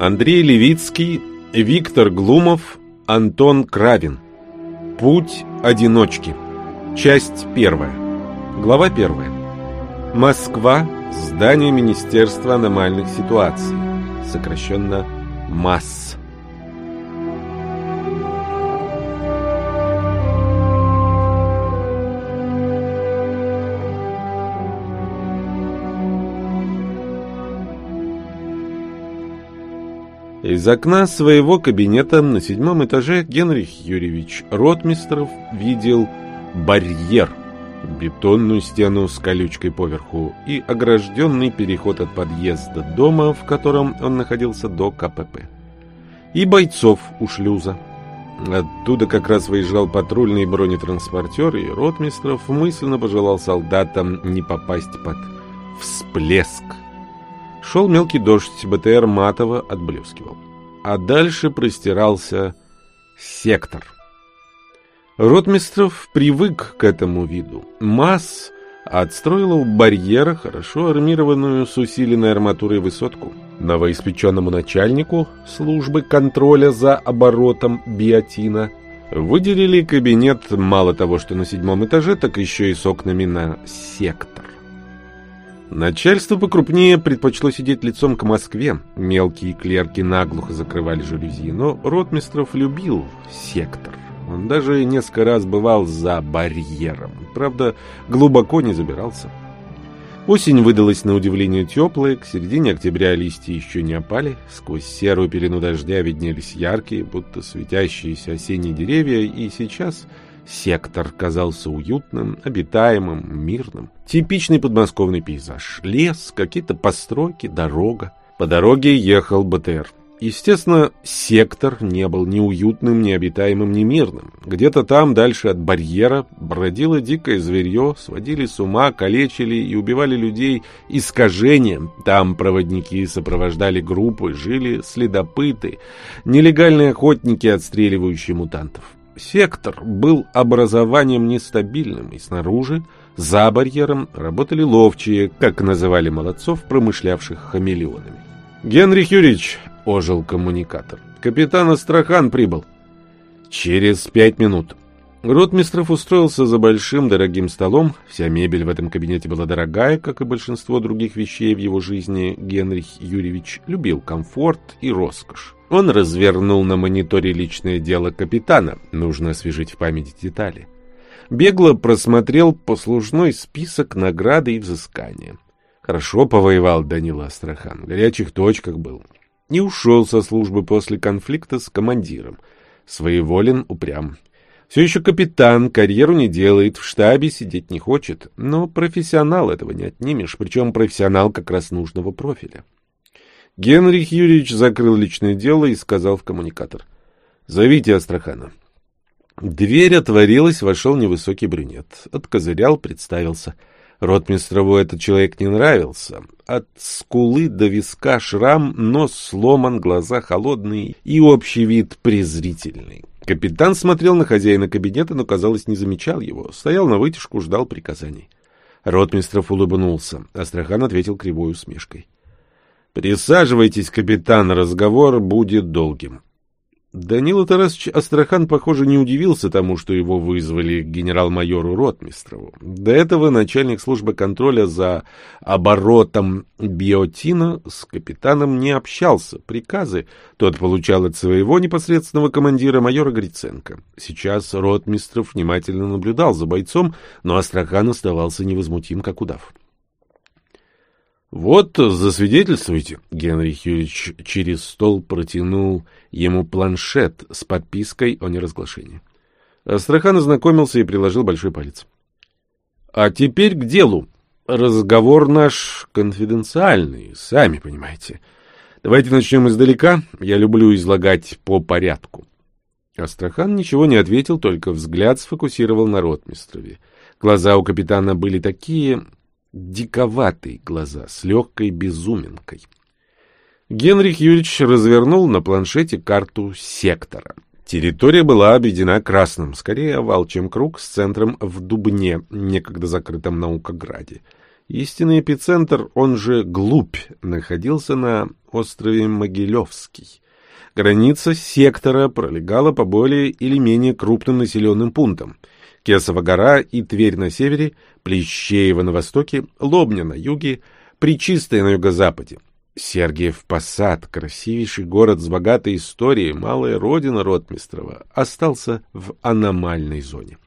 Андрей Левицкий, Виктор Глумов, Антон Кравин. Путь одиночки. Часть первая. Глава первая. Москва. Здание Министерства аномальных ситуаций. Сокращенно МАСС. Из окна своего кабинета на седьмом этаже Генрих Юрьевич Ротмистров видел барьер, бетонную стену с колючкой поверху и огражденный переход от подъезда дома, в котором он находился до КПП. И бойцов у шлюза. Оттуда как раз выезжал патрульный бронетранспортер, и Ротмистров мысленно пожелал солдатам не попасть под всплеск Шел мелкий дождь, БТР матово отблескивал. А дальше простирался сектор. Ротмистров привык к этому виду. МАС отстроила у барьера хорошо армированную с усиленной арматурой высотку. Новоиспеченному начальнику службы контроля за оборотом биотина выделили кабинет мало того, что на седьмом этаже, так еще и с окнами на сектор. Начальство покрупнее предпочло сидеть лицом к Москве. Мелкие клерки наглухо закрывали жалюзи, но Ротмистров любил сектор. Он даже несколько раз бывал за барьером. Правда, глубоко не забирался. Осень выдалась на удивление теплая, к середине октября листья еще не опали, сквозь серую пелену дождя виднелись яркие, будто светящиеся осенние деревья, и сейчас Сектор казался уютным, обитаемым, мирным. Типичный подмосковный пейзаж. Лес, какие-то постройки, дорога. По дороге ехал БТР. Естественно, сектор не был ни уютным, ни обитаемым, ни мирным. Где-то там, дальше от барьера, бродило дикое зверье, сводили с ума, калечили и убивали людей искажением. Там проводники сопровождали группы, жили следопыты, нелегальные охотники, отстреливающие мутантов. Сектор был образованием нестабильным, и снаружи, за барьером, работали ловчие, как называли молодцов, промышлявших хамелеонами. «Генрих Юрьевич!» — ожил коммуникатор. «Капитан Астрахан прибыл». «Через пять минут». Ротмистров устроился за большим дорогим столом. Вся мебель в этом кабинете была дорогая, как и большинство других вещей в его жизни. Генрих Юрьевич любил комфорт и роскошь. Он развернул на мониторе личное дело капитана. Нужно освежить в памяти детали. Бегло просмотрел послужной список награды и взыскания. Хорошо повоевал Данила Астрахан, в горячих точках был. Не ушел со службы после конфликта с командиром. Своеволен, упрям. Все еще капитан, карьеру не делает, в штабе сидеть не хочет. Но профессионал этого не отнимешь, причем профессионал как раз нужного профиля. Генрих Юрьевич закрыл личное дело и сказал в коммуникатор. «Зовите Астрахана». Дверь отворилась, вошел невысокий брюнет. Откозырял, представился. Ротмистрову этот человек не нравился. От скулы до виска шрам, нос сломан, глаза холодные и общий вид презрительный. Капитан смотрел на хозяина кабинета, но, казалось, не замечал его. Стоял на вытяжку, ждал приказаний. Ротмистров улыбнулся. Астрахан ответил кривой усмешкой. «Присаживайтесь, капитан, разговор будет долгим». Данила Тарасович Астрахан, похоже, не удивился тому, что его вызвали генерал-майору Ротмистрову. До этого начальник службы контроля за оборотом биотина с капитаном не общался. Приказы тот получал от своего непосредственного командира майора Гриценко. Сейчас Ротмистров внимательно наблюдал за бойцом, но Астрахан оставался невозмутим, как удав. «Вот, засвидетельствуйте!» Генрих Юрьевич через стол протянул ему планшет с подпиской о неразглашении. Астрахан ознакомился и приложил большой палец. «А теперь к делу. Разговор наш конфиденциальный, сами понимаете. Давайте начнем издалека. Я люблю излагать по порядку». Астрахан ничего не ответил, только взгляд сфокусировал на ротмистрове. Глаза у капитана были такие диковатые глаза с легкой безуминкой. Генрих Юрьевич развернул на планшете карту сектора. Территория была обведена красным, скорее овал, чем круг, с центром в Дубне, некогда закрытом наукограде. Истинный эпицентр, он же глубь, находился на острове Могилевский. Граница сектора пролегала по более или менее крупным населенным пунктам. Кесова гора и Тверь на севере, Плещеево на востоке, Лобня на юге, Причистая на юго-западе. Сергиев Посад, красивейший город с богатой историей, малая родина Ротмистрова, остался в аномальной зоне.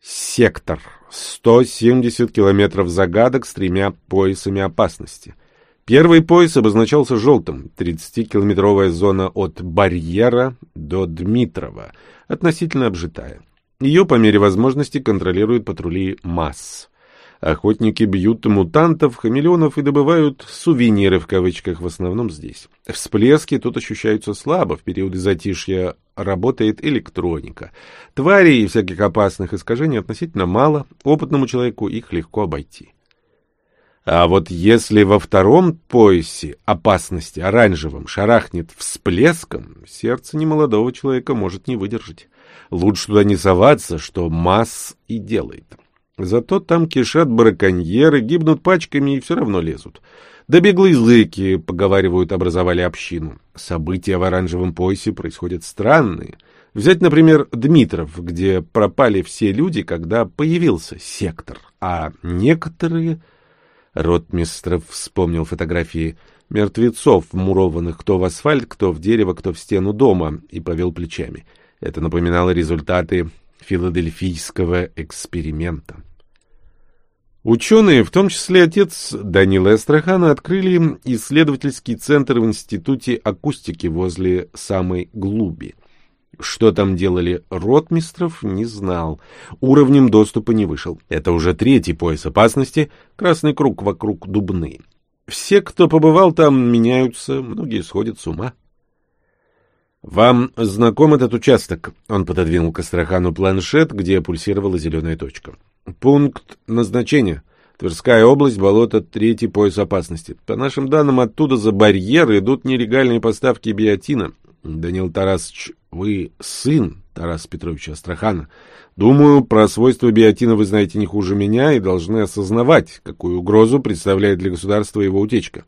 Сектор. 170 километров загадок с тремя поясами опасности. Первый пояс обозначался желтым, 30-километровая зона от Барьера до Дмитрова, относительно обжитая. Ее по мере возможности контролируют патрули МАС. Охотники бьют мутантов, хамелеонов и добывают «сувениры» в кавычках в основном здесь. Всплески тут ощущаются слабо, в периоды затишья работает электроника. Тварей и всяких опасных искажений относительно мало, опытному человеку их легко обойти. А вот если во втором поясе опасности оранжевым шарахнет всплеском, сердце немолодого человека может не выдержать. Лучше туда не соваться, что масс и делает. Зато там кишат браконьеры, гибнут пачками и все равно лезут. Да беглые зыки, поговаривают, образовали общину. События в оранжевом поясе происходят странные. Взять, например, Дмитров, где пропали все люди, когда появился сектор, а некоторые... Ротмистров вспомнил фотографии мертвецов, вмурованных кто в асфальт, кто в дерево, кто в стену дома, и повел плечами. Это напоминало результаты филадельфийского эксперимента. Ученые, в том числе отец Данила Эстрахана, открыли исследовательский центр в Институте акустики возле самой глуби. Что там делали ротмистров, не знал. Уровнем доступа не вышел. Это уже третий пояс опасности, красный круг вокруг Дубны. Все, кто побывал там, меняются, многие сходят с ума. «Вам знаком этот участок?» Он пододвинул к Астрахану планшет, где пульсировала зеленая точка. «Пункт назначения. Тверская область, болото, третий пояс опасности. По нашим данным, оттуда за барьер идут нелегальные поставки биотина. Данил Тарасович, вы сын Тараса Петровича Астрахана. Думаю, про свойства биотина вы знаете не хуже меня и должны осознавать, какую угрозу представляет для государства его утечка».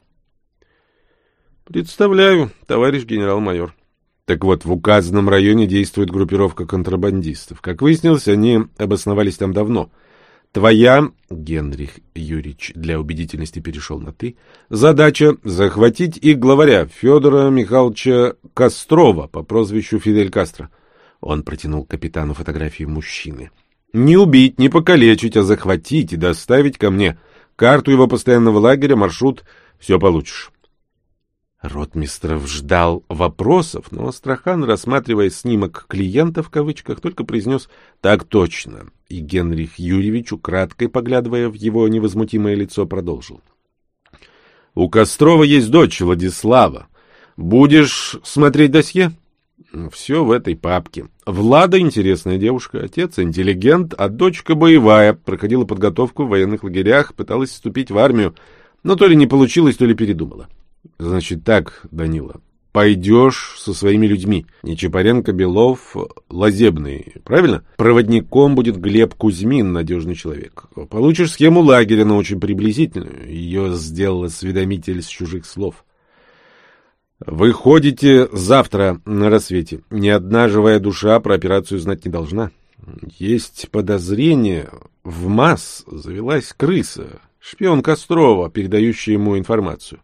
«Представляю, товарищ генерал-майор». Так вот, в указанном районе действует группировка контрабандистов. Как выяснилось, они обосновались там давно. Твоя, Генрих Юрьевич для убедительности перешел на «ты», задача — захватить их главаря Федора Михайловича Кострова по прозвищу Фидель Кастро. Он протянул капитану фотографии мужчины. Не убить, не покалечить, а захватить и доставить ко мне. Карту его постоянного лагеря, маршрут — все получишь. Ротмистров ждал вопросов, но Астрахан, рассматривая снимок клиента в кавычках, только произнес «так точно», и Генрих Юрьевич, украдкой поглядывая в его невозмутимое лицо, продолжил. «У Кострова есть дочь Владислава. Будешь смотреть досье?» «Все в этой папке. Влада интересная девушка, отец интеллигент, а дочка боевая, проходила подготовку в военных лагерях, пыталась вступить в армию, но то ли не получилось, то ли передумала». Значит так, Данила, пойдешь со своими людьми. Нечапаренко, Белов, Лазебный, правильно? Проводником будет Глеб Кузьмин, надежный человек. Получишь схему лагеря, но очень приблизительную. Ее сделал осведомитель с чужих слов. Выходите завтра на рассвете. Ни одна живая душа про операцию знать не должна. Есть подозрение, в МАС завелась крыса, шпион Кострова, передающий ему информацию.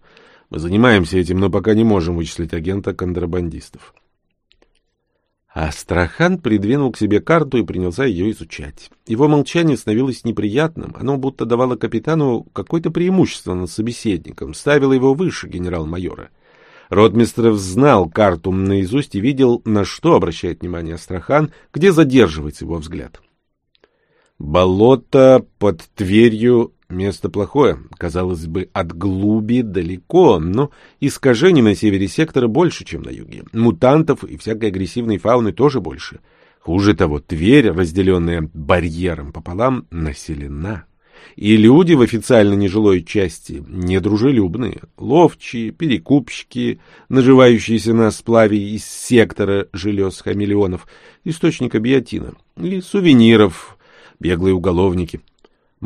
Мы занимаемся этим, но пока не можем вычислить агента контрабандистов. Астрахан придвинул к себе карту и принялся ее изучать. Его молчание становилось неприятным, оно будто давало капитану какое-то преимущество над собеседником, ставило его выше генерал-майора. Ротмистров знал карту наизусть и видел, на что обращает внимание Астрахан, где задерживается его взгляд. Болото под Тверью Место плохое, казалось бы, от глуби далеко, но искажений на севере сектора больше, чем на юге. Мутантов и всякой агрессивной фауны тоже больше. Хуже того, Тверь, разделенная барьером пополам, населена. И люди в официально нежилой части недружелюбные, ловчие, перекупщики, наживающиеся на сплаве из сектора желез хамелеонов, источника биотина, и сувениров, беглые уголовники —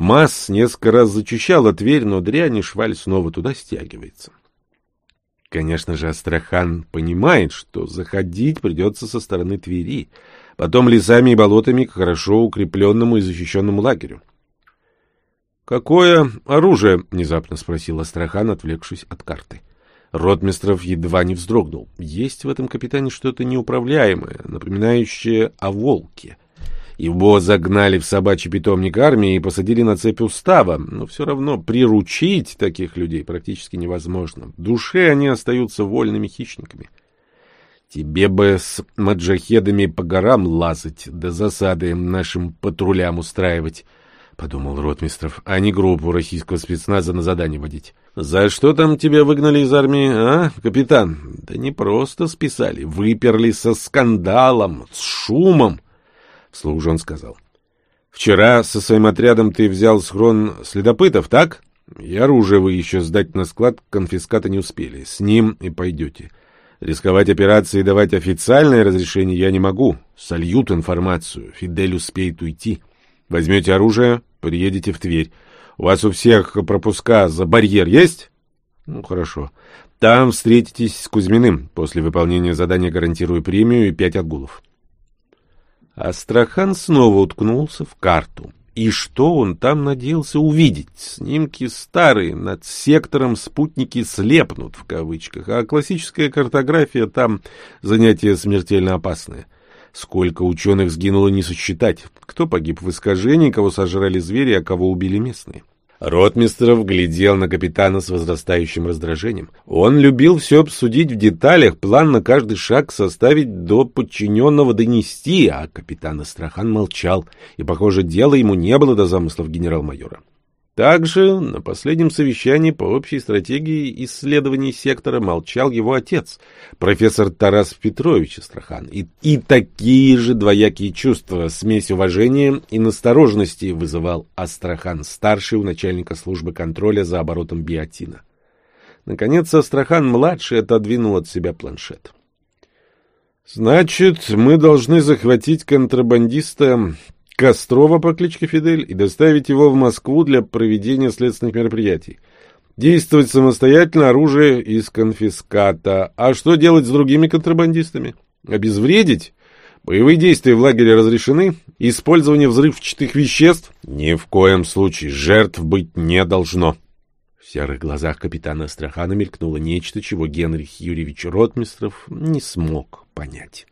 Масс несколько раз зачищала дверь, но дрянь и шваль снова туда стягивается. Конечно же, Астрахан понимает, что заходить придется со стороны Твери, потом лесами и болотами к хорошо укрепленному и защищенному лагерю. «Какое оружие?» — внезапно спросил Астрахан, отвлекшись от карты. Ротмистров едва не вздрогнул. Есть в этом капитане что-то неуправляемое, напоминающее о волке. Его загнали в собачий питомник армии и посадили на цепь устава, но все равно приручить таких людей практически невозможно. В душе они остаются вольными хищниками. Тебе бы с маджахедами по горам лазать, да засады нашим патрулям устраивать, — подумал Ротмистров, — а не группу российского спецназа на задание водить. За что там тебя выгнали из армии, а, капитан? Да не просто списали, выперли со скандалом, с шумом. Вслух же сказал. «Вчера со своим отрядом ты взял схрон следопытов, так? И оружие вы еще сдать на склад конфиската не успели. С ним и пойдете. Рисковать операцией и давать официальное разрешение я не могу. Сольют информацию. Фидель успеет уйти. Возьмете оружие, приедете в Тверь. У вас у всех пропуска за барьер есть? Ну, хорошо. Там встретитесь с Кузьминым. После выполнения задания гарантирую премию и пять отгулов. Астрахан снова уткнулся в карту. И что он там надеялся увидеть? Снимки старые, над сектором спутники слепнут, в кавычках, а классическая картография там занятие смертельно опасное. Сколько ученых сгинуло не сосчитать. Кто погиб в искажении, кого сожрали звери, а кого убили местные. Ротмистров глядел на капитана с возрастающим раздражением. Он любил все обсудить в деталях, план на каждый шаг составить до подчиненного донести, а капитан Астрахан молчал, и, похоже, дела ему не было до замыслов генерал-майора. Также на последнем совещании по общей стратегии исследований сектора молчал его отец, профессор Тарас Петрович Астрахан, и, и такие же двоякие чувства, смесь уважения и настороженности вызывал Астрахан, старший у начальника службы контроля за оборотом биотина. Наконец Астрахан-младший отодвинул от себя планшет. «Значит, мы должны захватить контрабандиста Кострова по кличке Фидель и доставить его в Москву для проведения следственных мероприятий. Действовать самостоятельно оружие из конфиската. А что делать с другими контрабандистами? Обезвредить? Боевые действия в лагере разрешены? Использование взрывчатых веществ? Ни в коем случае. Жертв быть не должно. В серых глазах капитана Астрахана мелькнуло нечто, чего Генрих Юрьевич Ротмистров не смог понять.